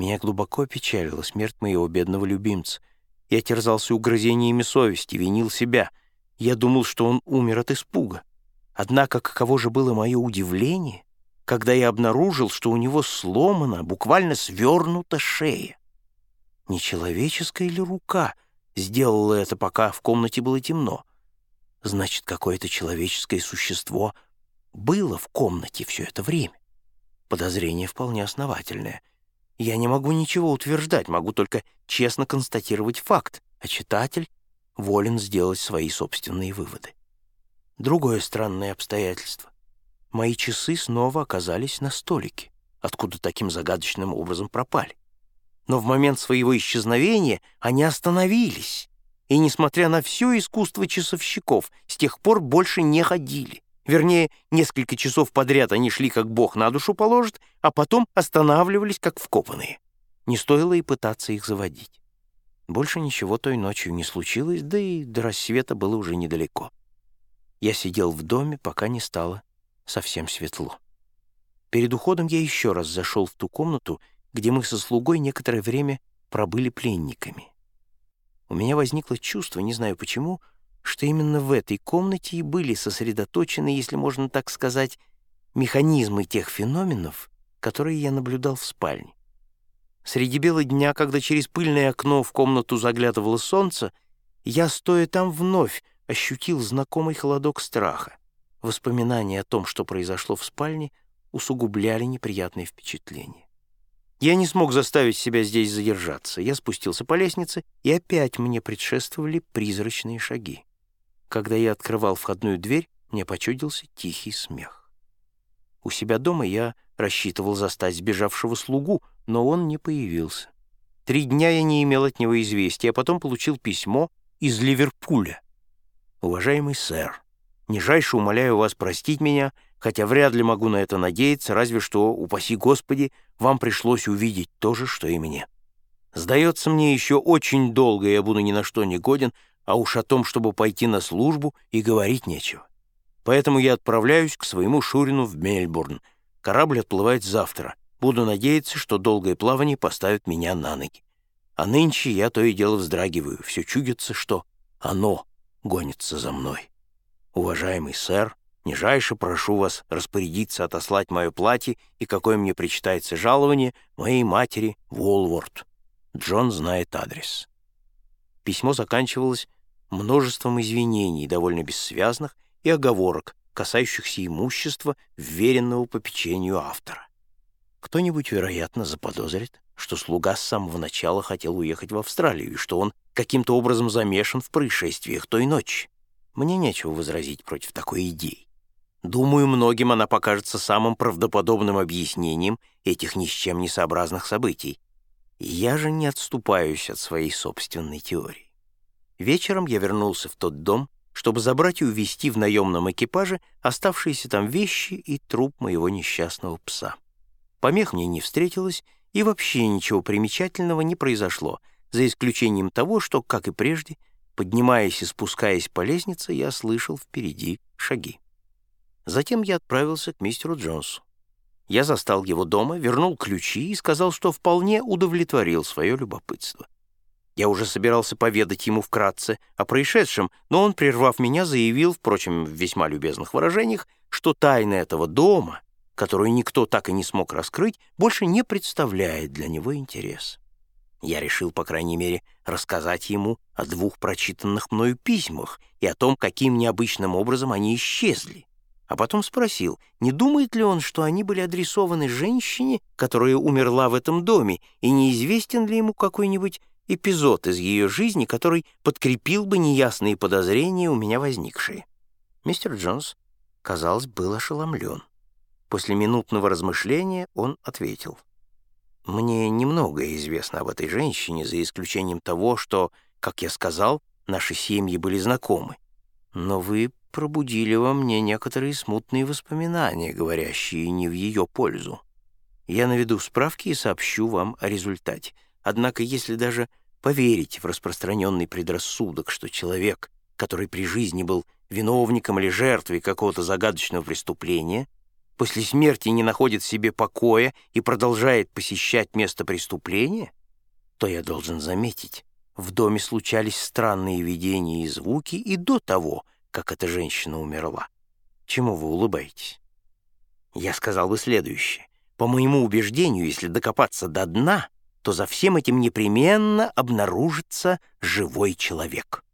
Меня глубоко печалила смерть моего бедного любимца. Я терзался угрызениями совести, винил себя. Я думал, что он умер от испуга. Однако каково же было мое удивление, когда я обнаружил, что у него сломана, буквально свернута шея. Нечеловеческая ли рука сделала это, пока в комнате было темно? Значит, какое-то человеческое существо было в комнате все это время. Подозрение вполне основательное. Я не могу ничего утверждать, могу только честно констатировать факт, а читатель волен сделать свои собственные выводы. Другое странное обстоятельство. Мои часы снова оказались на столике, откуда таким загадочным образом пропали. Но в момент своего исчезновения они остановились, и, несмотря на все искусство часовщиков, с тех пор больше не ходили. Вернее, несколько часов подряд они шли, как Бог на душу положит, а потом останавливались, как вкопанные. Не стоило и пытаться их заводить. Больше ничего той ночью не случилось, да и до рассвета было уже недалеко. Я сидел в доме, пока не стало совсем светло. Перед уходом я еще раз зашел в ту комнату, где мы со слугой некоторое время пробыли пленниками. У меня возникло чувство, не знаю почему, что именно в этой комнате и были сосредоточены, если можно так сказать, механизмы тех феноменов, которые я наблюдал в спальне. Среди бела дня, когда через пыльное окно в комнату заглядывало солнце, я, стоя там, вновь ощутил знакомый холодок страха. Воспоминания о том, что произошло в спальне, усугубляли неприятные впечатления. Я не смог заставить себя здесь задержаться. Я спустился по лестнице, и опять мне предшествовали призрачные шаги. Когда я открывал входную дверь, мне почудился тихий смех. У себя дома я рассчитывал застать сбежавшего слугу, но он не появился. Три дня я не имел от него известия, а потом получил письмо из Ливерпуля. «Уважаемый сэр, нижайше умоляю вас простить меня, хотя вряд ли могу на это надеяться, разве что, упаси Господи, вам пришлось увидеть то же, что и мне. Сдается мне, еще очень долго я буду ни на что не годен, а уж о том, чтобы пойти на службу, и говорить нечего. Поэтому я отправляюсь к своему Шурину в Мельбурн. Корабль отплывает завтра. Буду надеяться, что долгое плавание поставит меня на ноги. А нынче я то и дело вздрагиваю. Все чудится, что оно гонится за мной. Уважаемый сэр, Нижайше прошу вас распорядиться отослать мое платье и какое мне причитается жалование моей матери Волворд. Джон знает адрес». Письмо заканчивалось множеством извинений, довольно бессвязных, и оговорок, касающихся имущества, вверенного попечению автора. Кто-нибудь, вероятно, заподозрит, что слуга с самого начала хотел уехать в Австралию и что он каким-то образом замешан в происшествиях той ночи. Мне нечего возразить против такой идеи. Думаю, многим она покажется самым правдоподобным объяснением этих ни с чем не сообразных событий. Я же не отступаюсь от своей собственной теории. Вечером я вернулся в тот дом, чтобы забрать и увезти в наемном экипаже оставшиеся там вещи и труп моего несчастного пса. Помех мне не встретилось, и вообще ничего примечательного не произошло, за исключением того, что, как и прежде, поднимаясь и спускаясь по лестнице, я слышал впереди шаги. Затем я отправился к мистеру Джонсу. Я застал его дома, вернул ключи и сказал, что вполне удовлетворил свое любопытство. Я уже собирался поведать ему вкратце о происшедшем, но он, прервав меня, заявил, впрочем, в весьма любезных выражениях, что тайна этого дома, которую никто так и не смог раскрыть, больше не представляет для него интерес. Я решил, по крайней мере, рассказать ему о двух прочитанных мною письмах и о том, каким необычным образом они исчезли а потом спросил, не думает ли он, что они были адресованы женщине, которая умерла в этом доме, и неизвестен ли ему какой-нибудь эпизод из ее жизни, который подкрепил бы неясные подозрения у меня возникшие. Мистер Джонс, казалось, был ошеломлен. После минутного размышления он ответил. «Мне немного известно об этой женщине, за исключением того, что, как я сказал, наши семьи были знакомы. Но вы пробудили во мне некоторые смутные воспоминания, говорящие не в ее пользу. Я наведу справки и сообщу вам о результате. Однако, если даже поверить в распространенный предрассудок, что человек, который при жизни был виновником или жертвой какого-то загадочного преступления, после смерти не находит себе покоя и продолжает посещать место преступления, то я должен заметить, в доме случались странные видения и звуки и до того, как эта женщина умерла. Чему вы улыбаетесь? Я сказал бы следующее. По моему убеждению, если докопаться до дна, то за всем этим непременно обнаружится живой человек.